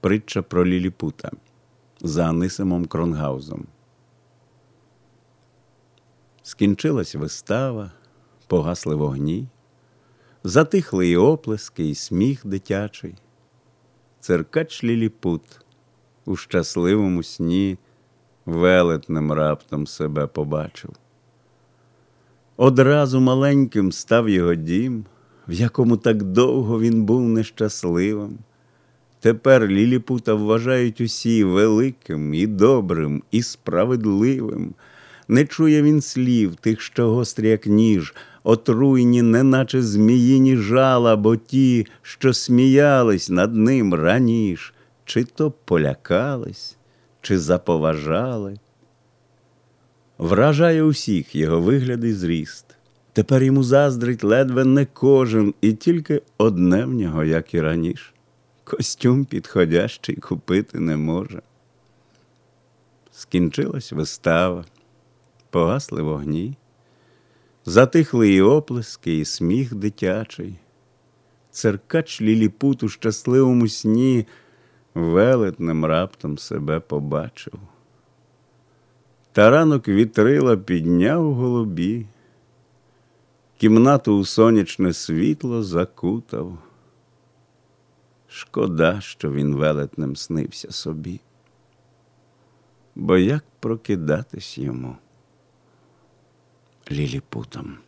Притча про Ліліпута за Анисимом Кронгаузом. Скінчилась вистава, погасли вогні, затихли і оплески, і сміх дитячий. Церкач Ліліпут у щасливому сні велетнем раптом себе побачив. Одразу маленьким став його дім, в якому так довго він був нещасливим. Тепер Ліліпута вважають усі великим і добрим, і справедливим. Не чує він слів тих, що гострі, як ніж, отруйні, неначе зміїні жала, бо ті, що сміялись над ним раніш, чи то полякались, чи заповажали. Вражає усіх його вигляд і зріст. Тепер йому заздрить ледве не кожен, і тільки одне в нього, як і раніше. Костюм підходящий купити не може. Скінчилась вистава, погасли вогні, затихли і оплески, і сміх дитячий. Церкач ліліпут у щасливому сні велетнем раптом себе побачив. Таранок вітрила підняв голубі, кімнату у сонячне світло закутав. Шкода, що він велетнем снився собі, бо як прокидатись йому ліліпутом.